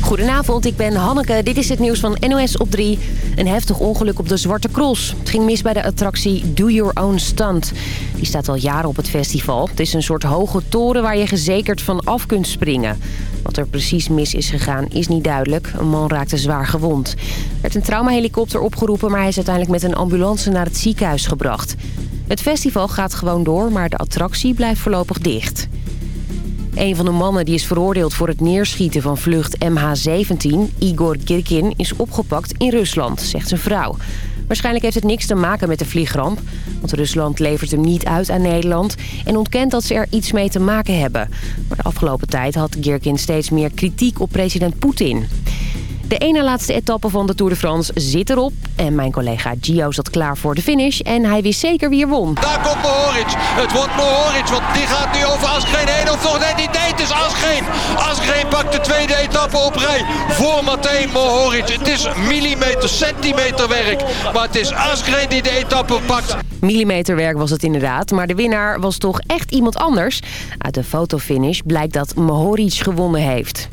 Goedenavond, ik ben Hanneke. Dit is het nieuws van NOS op 3. Een heftig ongeluk op de Zwarte Cross. Het ging mis bij de attractie Do Your Own Stunt. Die staat al jaren op het festival. Het is een soort hoge toren waar je gezekerd van af kunt springen. Wat er precies mis is gegaan is niet duidelijk. Een man raakte zwaar gewond. Er werd een traumahelikopter opgeroepen... maar hij is uiteindelijk met een ambulance naar het ziekenhuis gebracht. Het festival gaat gewoon door, maar de attractie blijft voorlopig dicht. Een van de mannen die is veroordeeld voor het neerschieten van vlucht MH17, Igor Girkin, is opgepakt in Rusland, zegt zijn vrouw. Waarschijnlijk heeft het niks te maken met de vliegramp. Want Rusland levert hem niet uit aan Nederland... en ontkent dat ze er iets mee te maken hebben. Maar de afgelopen tijd had Girkin steeds meer kritiek op president Poetin. De ene laatste etappe van de Tour de France zit erop. En mijn collega Gio zat klaar voor de finish. En hij wist zeker wie er won. Daar komt Mohoric. Het wordt Mohoric, want die gaat nu over Asgreen heen. Of toch net niet? Nee, het is Asgreen. Asgreen pakt de tweede etappe op rij voor Matej Mohoric. Het is millimeter, centimeter werk. Maar het is Asgreen die de etappe pakt. Millimeterwerk was het inderdaad, maar de winnaar was toch echt iemand anders. Uit de fotofinish blijkt dat Mohoric gewonnen heeft.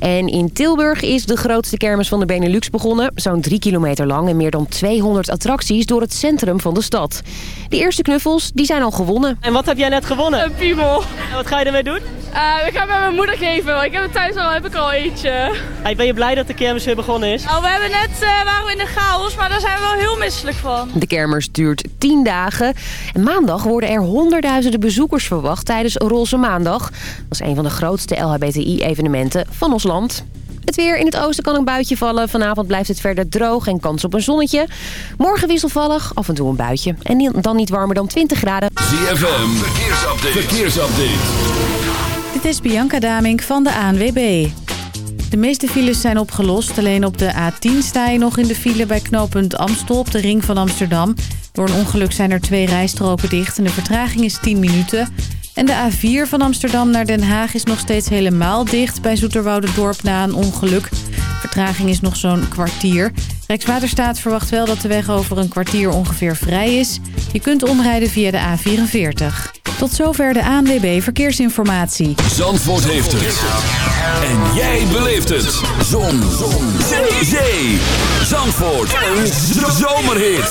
En in Tilburg is de grootste kermis van de Benelux begonnen. Zo'n drie kilometer lang en meer dan 200 attracties door het centrum van de stad. De eerste knuffels die zijn al gewonnen. En wat heb jij net gewonnen? Een piemel. En wat ga je ermee doen? Uh, ik ga het met mijn moeder geven. want Ik heb het thuis al, heb ik al eentje. Hey, ben je blij dat de kermis weer begonnen is? Oh, we hebben net, uh, waren we in de chaos, maar daar zijn we wel heel misselijk van. De kermis duurt 10 dagen. En maandag worden er honderdduizenden bezoekers verwacht tijdens Roze Maandag. Dat is een van de grootste LHBTI-evenementen van ons land. Het weer in het oosten kan een buitje vallen. Vanavond blijft het verder droog en kans op een zonnetje. Morgen wisselvallig, af en toe een buitje. En dan niet warmer dan 20 graden. ZFM, verkeersupdate. verkeersupdate. Dit is Bianca Damink van de ANWB. De meeste files zijn opgelost. Alleen op de A10 sta je nog in de file bij knooppunt Amstel op de ring van Amsterdam. Door een ongeluk zijn er twee rijstroken dicht en de vertraging is 10 minuten... En de A4 van Amsterdam naar Den Haag is nog steeds helemaal dicht bij Dorp na een ongeluk. Vertraging is nog zo'n kwartier. Rijkswaterstaat verwacht wel dat de weg over een kwartier ongeveer vrij is. Je kunt omrijden via de A44. Tot zover de ANWB Verkeersinformatie. Zandvoort heeft het. En jij beleeft het. Zon. Zon. Zee. Zandvoort. Een zomerhit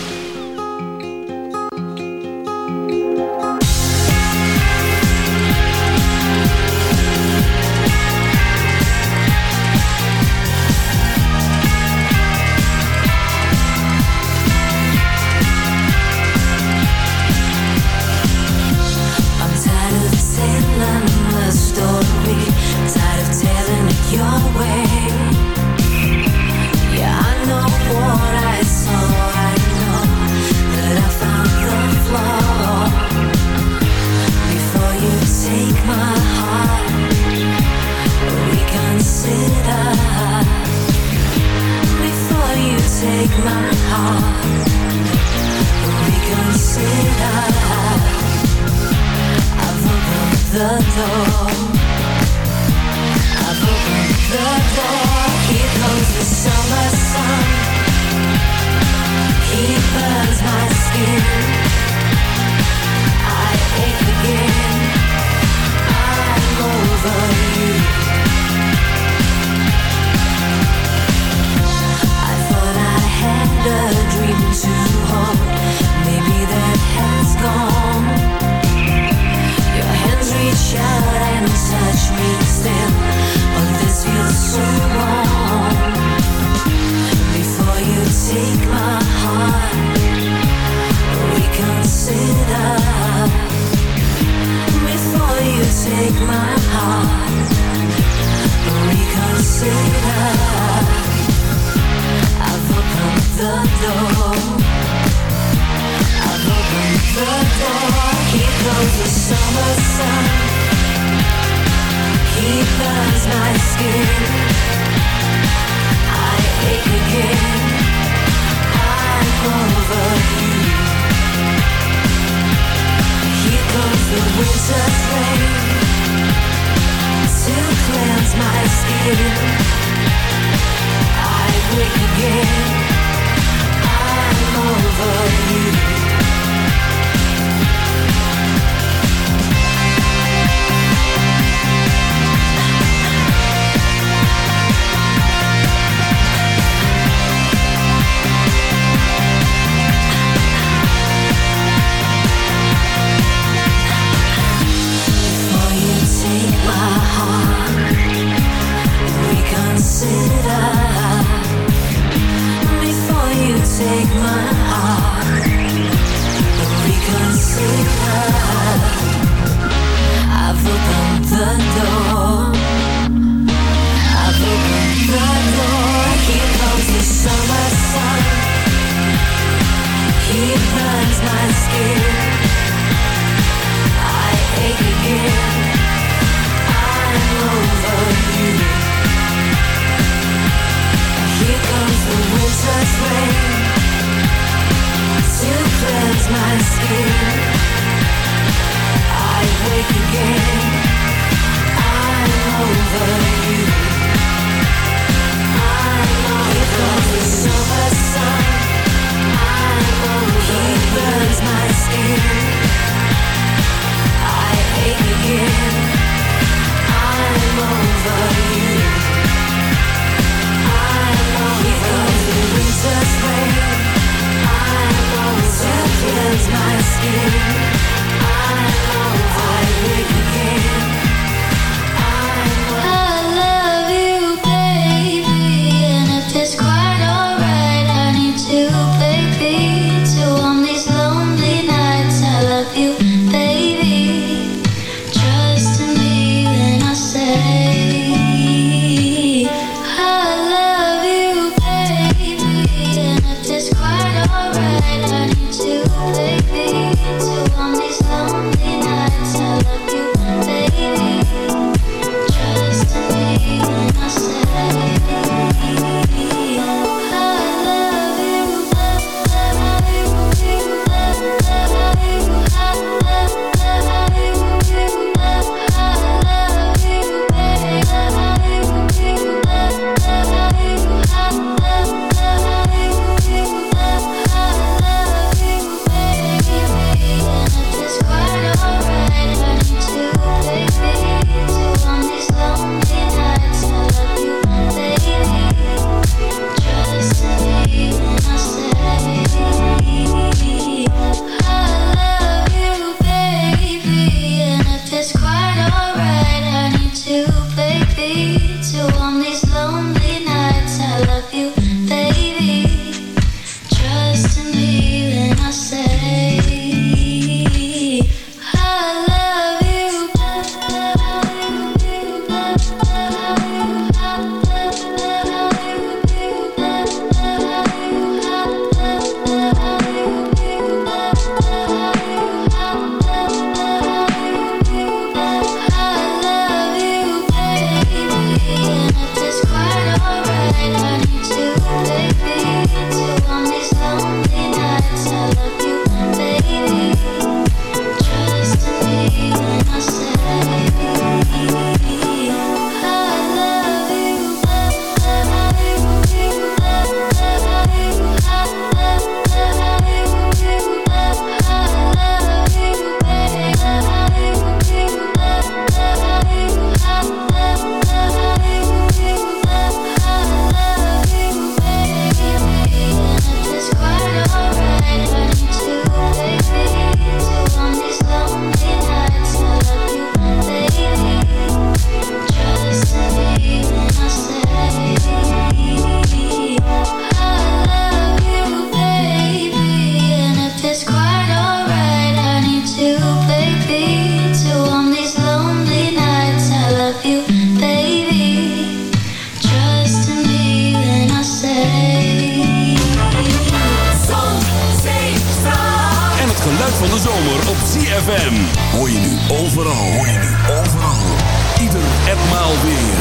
zomer op ZFM. Hoor je nu overal, hoor je nu overal. Ieder enmaal weer.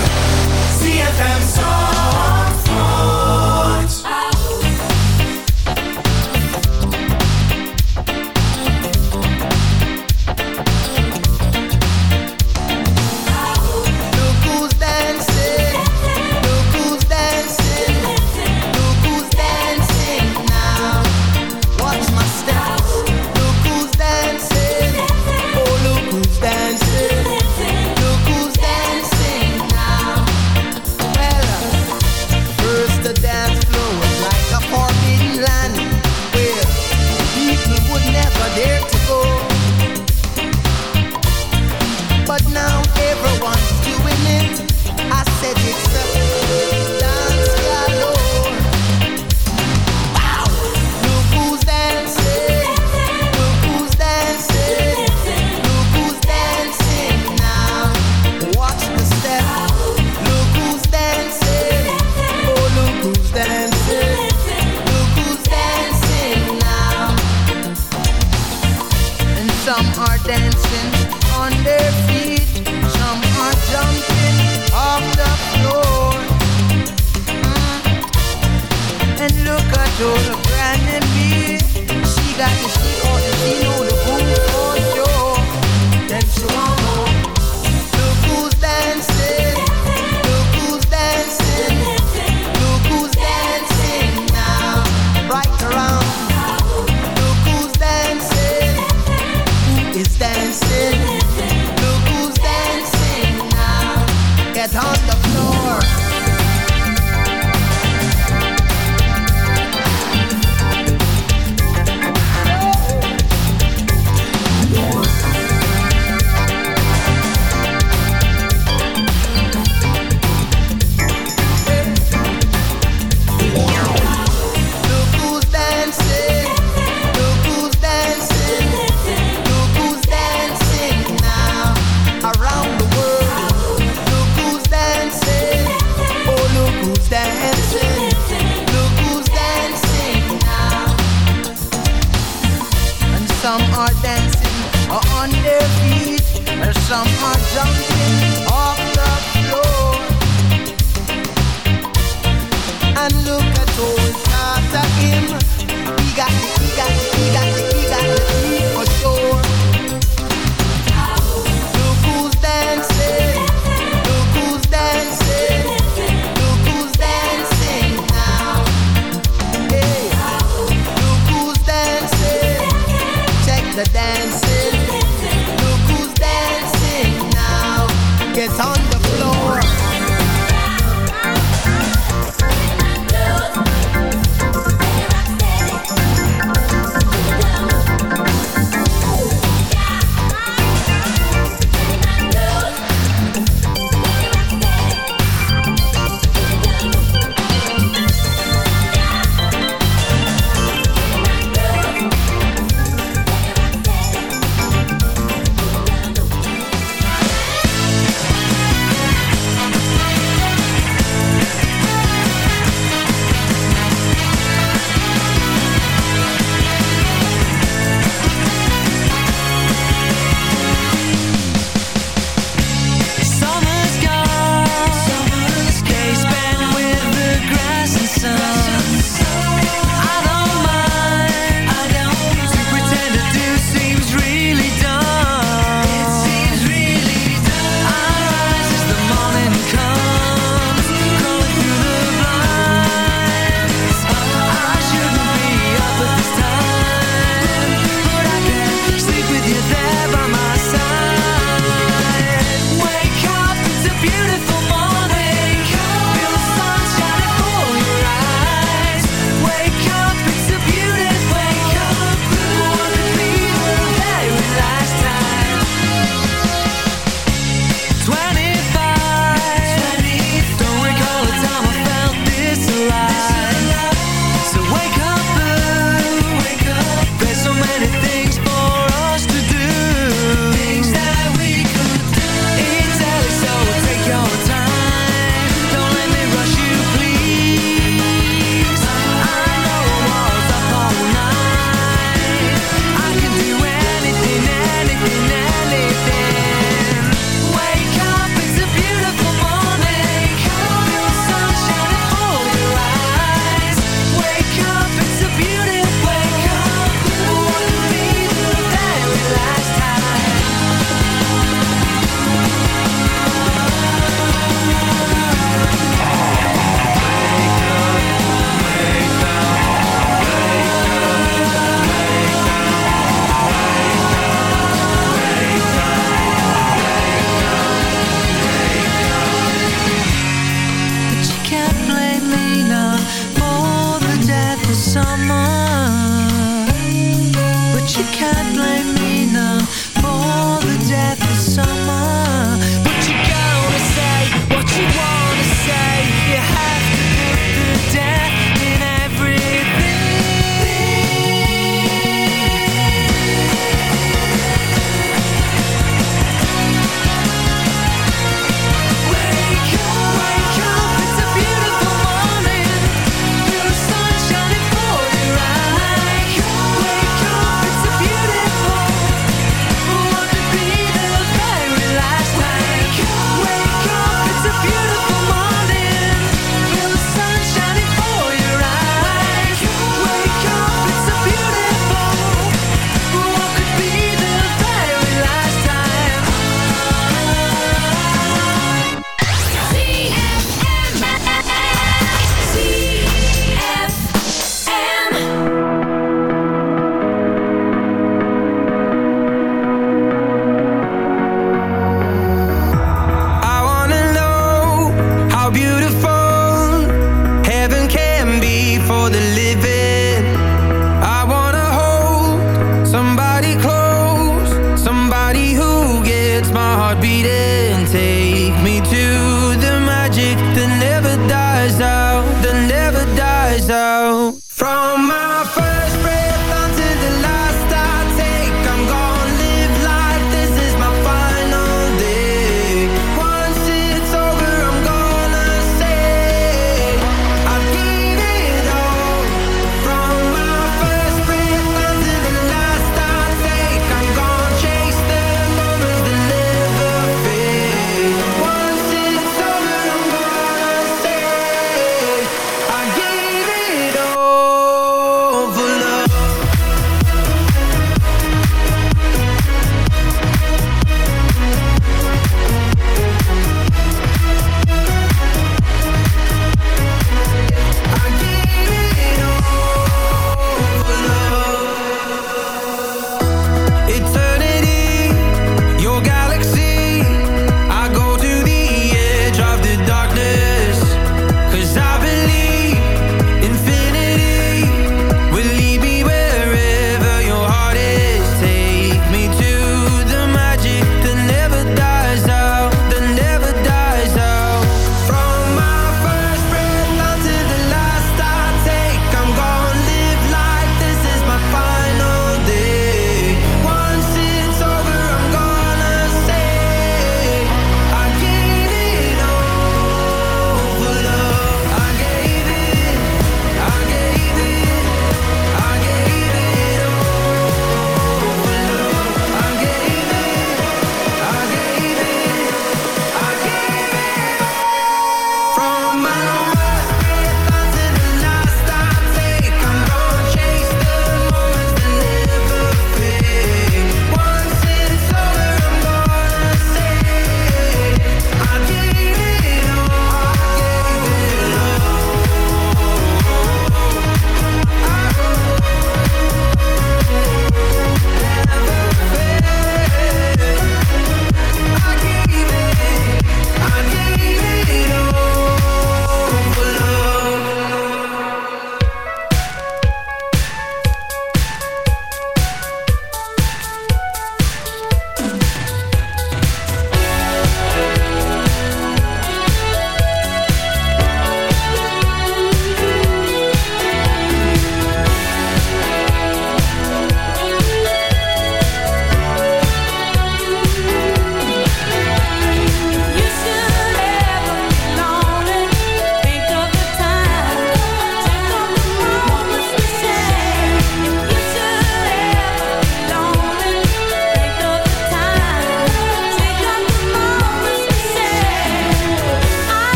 ZFM Zomer.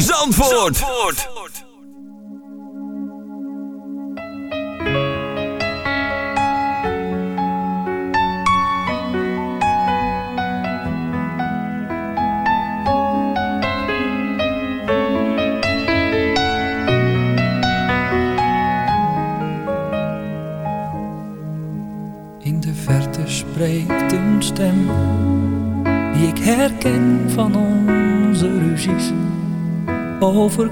Zandvoort.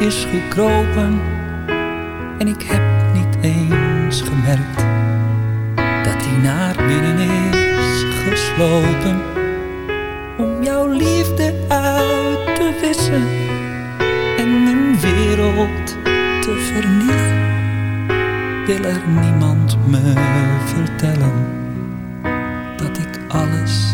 Is gekropen. En ik heb niet eens gemerkt dat die naar binnen is geslopen. Om jouw liefde uit te wissen en mijn wereld te vernielen. Wil er niemand me vertellen dat ik alles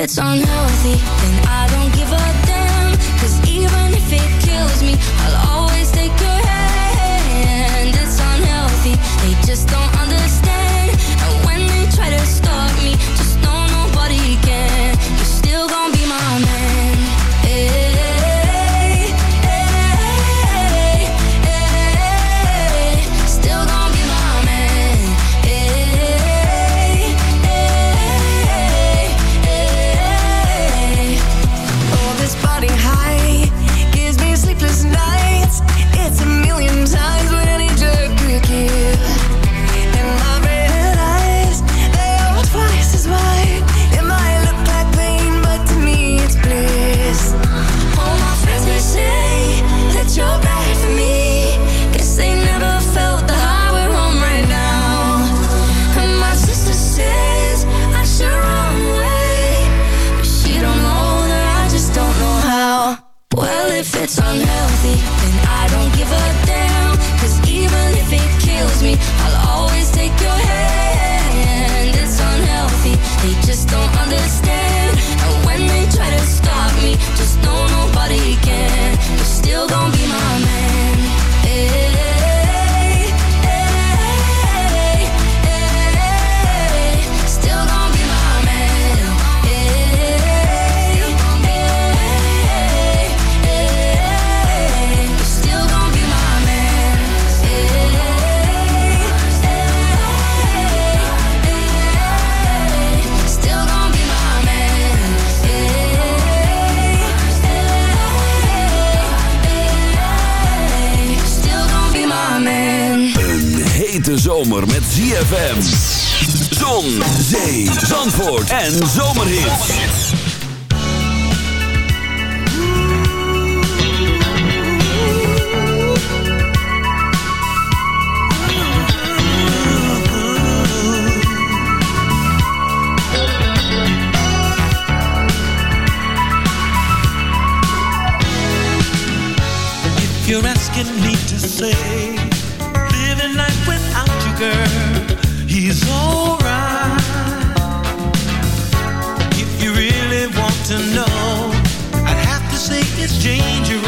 It's unhealthy, zandvoort en to know, I'd have to say it's dangerous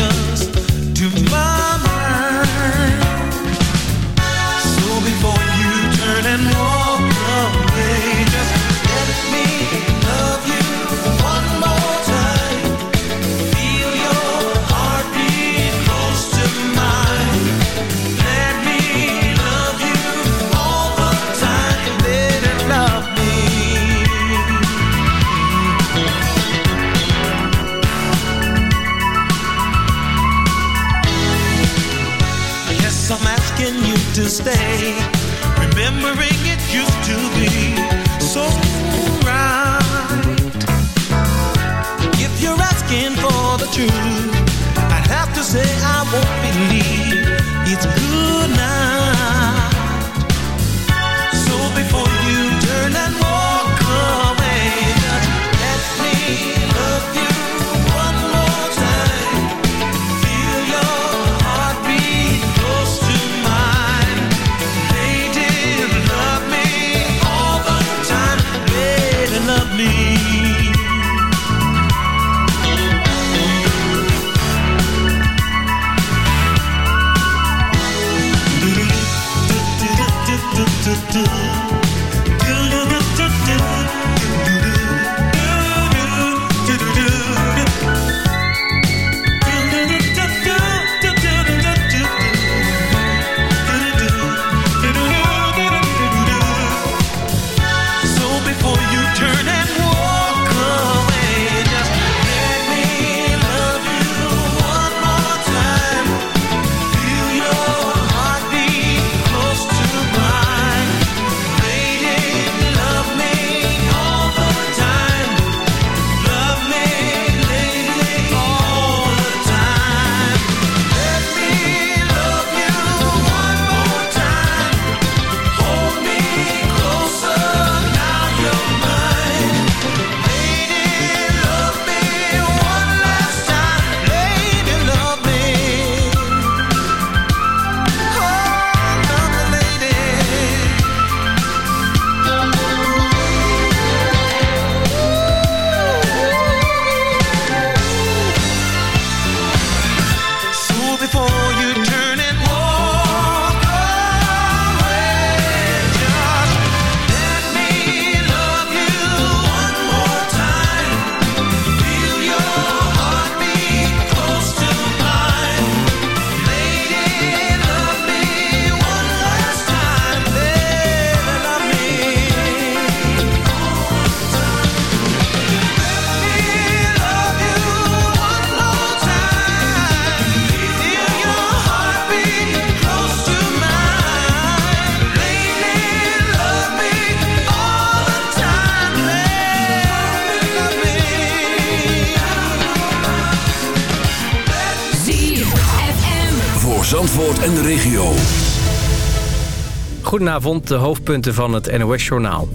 Goedenavond, de hoofdpunten van het NOS-journaal.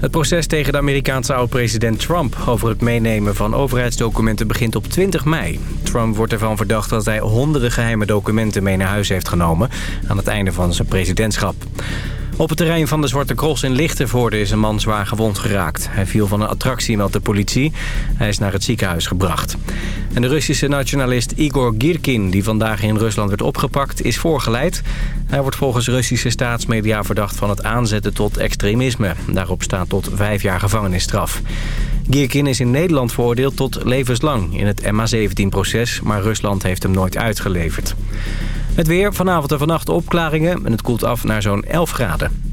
Het proces tegen de Amerikaanse oud-president Trump... over het meenemen van overheidsdocumenten begint op 20 mei. Trump wordt ervan verdacht dat hij honderden geheime documenten mee naar huis heeft genomen... aan het einde van zijn presidentschap. Op het terrein van de Zwarte Cross in Lichtenvoorde is een man zwaar gewond geraakt. Hij viel van een attractie, meldt de politie. Hij is naar het ziekenhuis gebracht. En de Russische nationalist Igor Girkin, die vandaag in Rusland werd opgepakt, is voorgeleid. Hij wordt volgens Russische staatsmedia verdacht van het aanzetten tot extremisme. Daarop staat tot vijf jaar gevangenisstraf. Girkin is in Nederland veroordeeld tot levenslang in het MH17-proces... maar Rusland heeft hem nooit uitgeleverd. Het weer, vanavond en vannacht opklaringen en het koelt af naar zo'n 11 graden.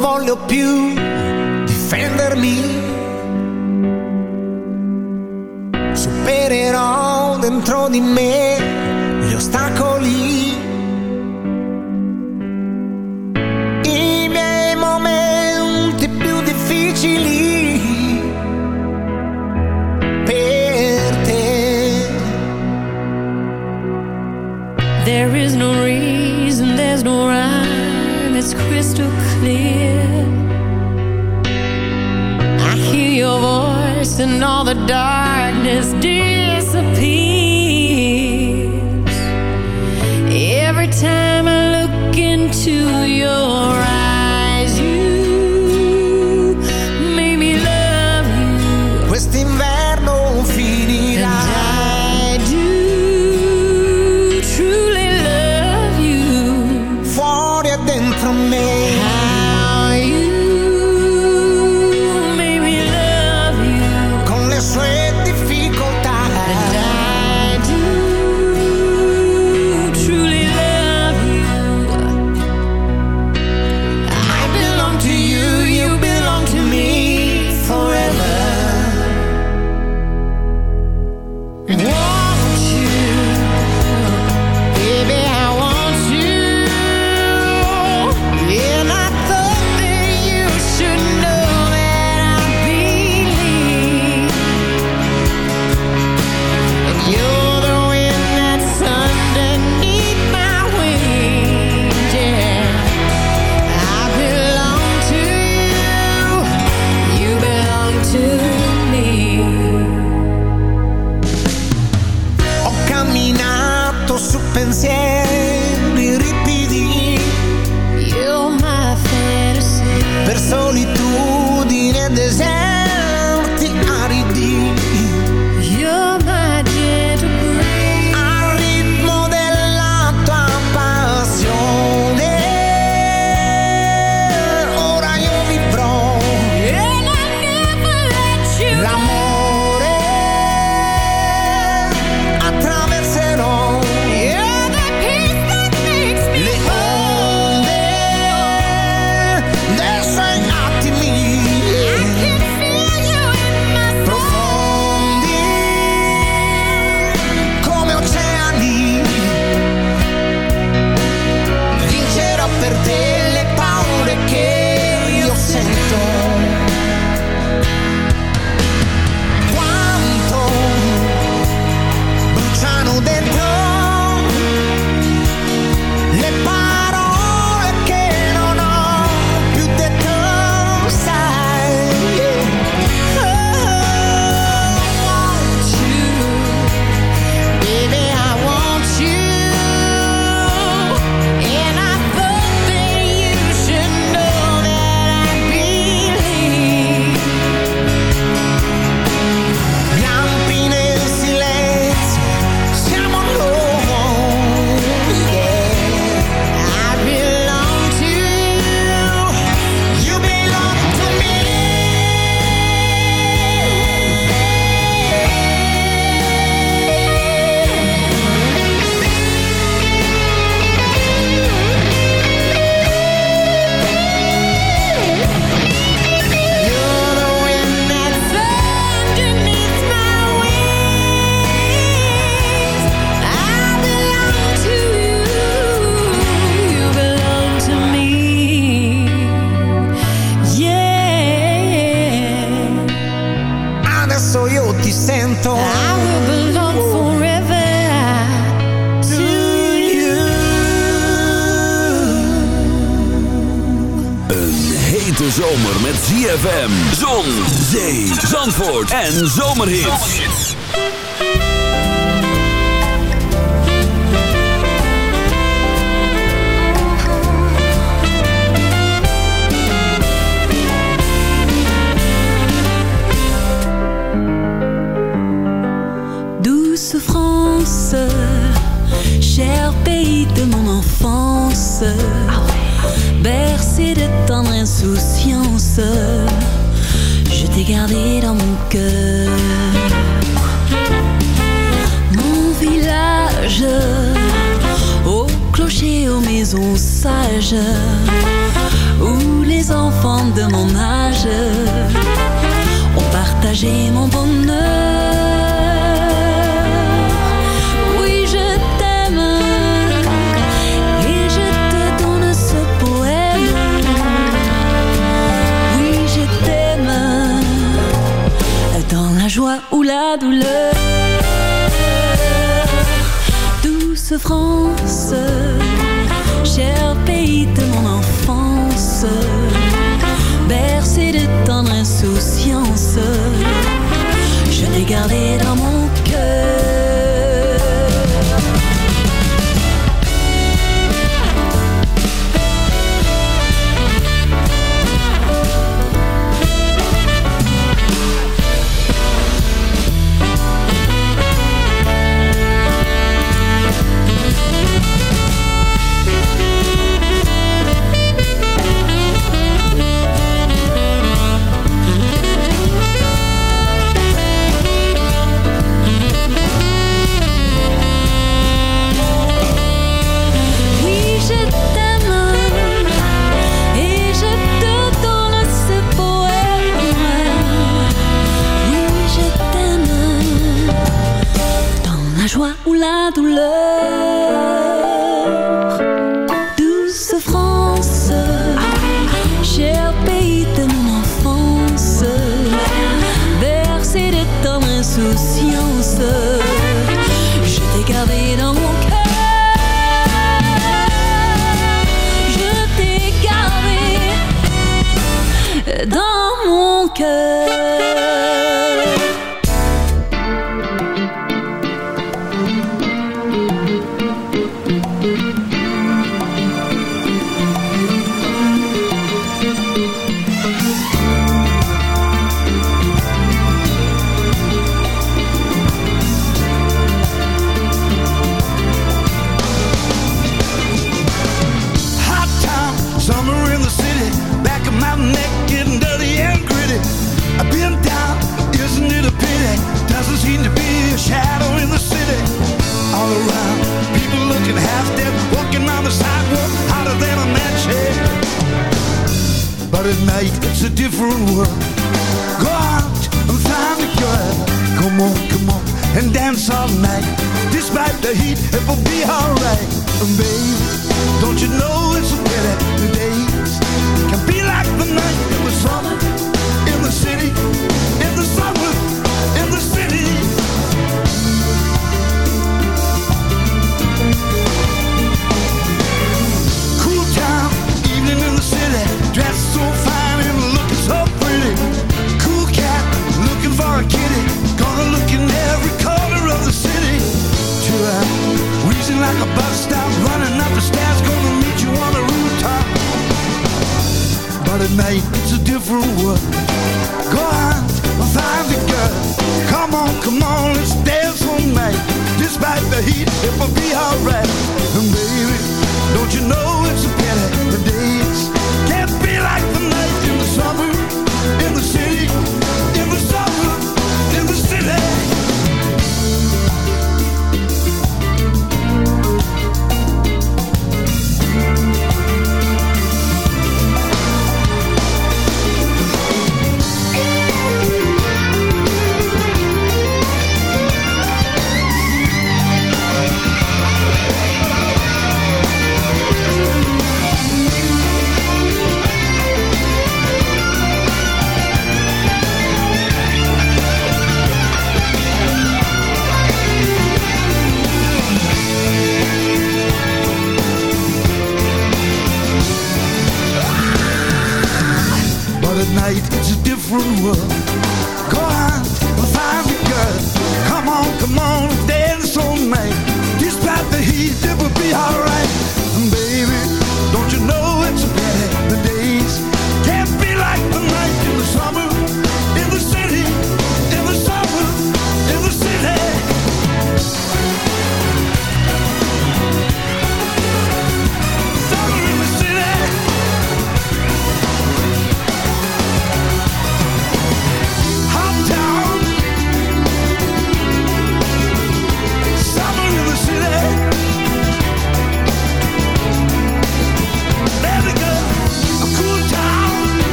voglio più difendermi. Supererò dentro di me and all the darkness disappears. Every time I look into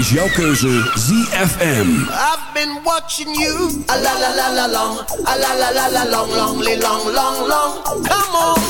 is jouw keuze ZFM. I've been watching you. A la la la la long. A la la la la long, long, long, long, long. Come on.